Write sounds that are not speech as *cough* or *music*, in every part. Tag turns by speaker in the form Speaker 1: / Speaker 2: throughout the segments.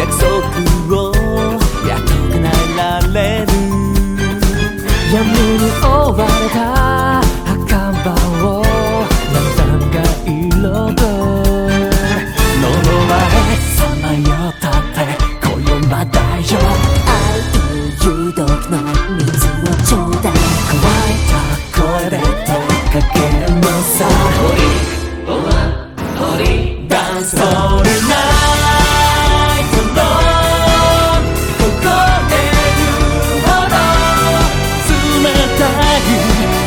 Speaker 1: 約束をやっとられる。闇に覆われた墓場を何だが彩る。呪われさまよったって今夜まだよ
Speaker 2: 愛という毒の水をちょうだい
Speaker 1: 乾いた声で手かける。もさホリダンスホリナ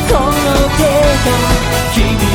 Speaker 1: この手が君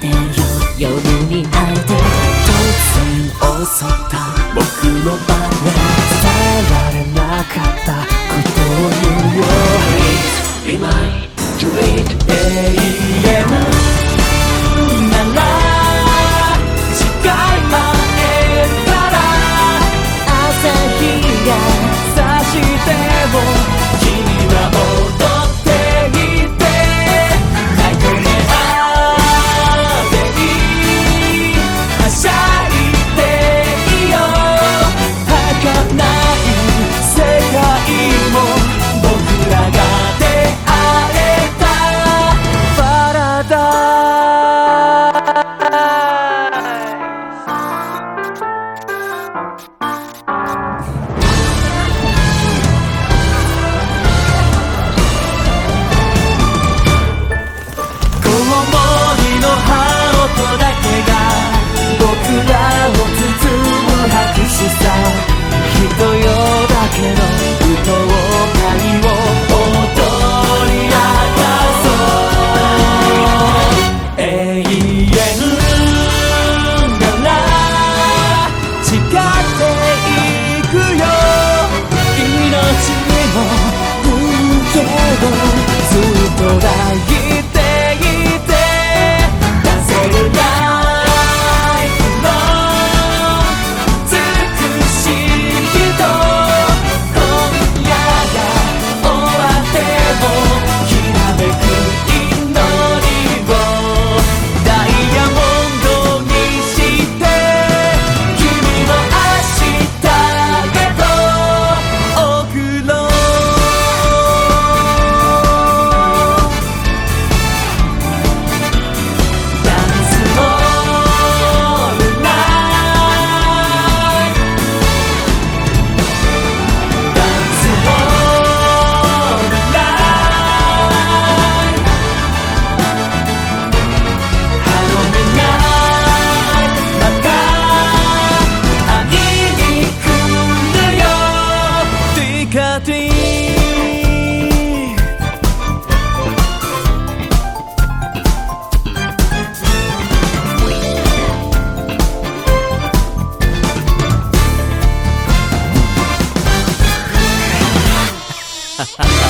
Speaker 1: て
Speaker 3: る。
Speaker 2: 夜に吐いて
Speaker 1: 突然襲った。僕の場面 Yeah. *laughs*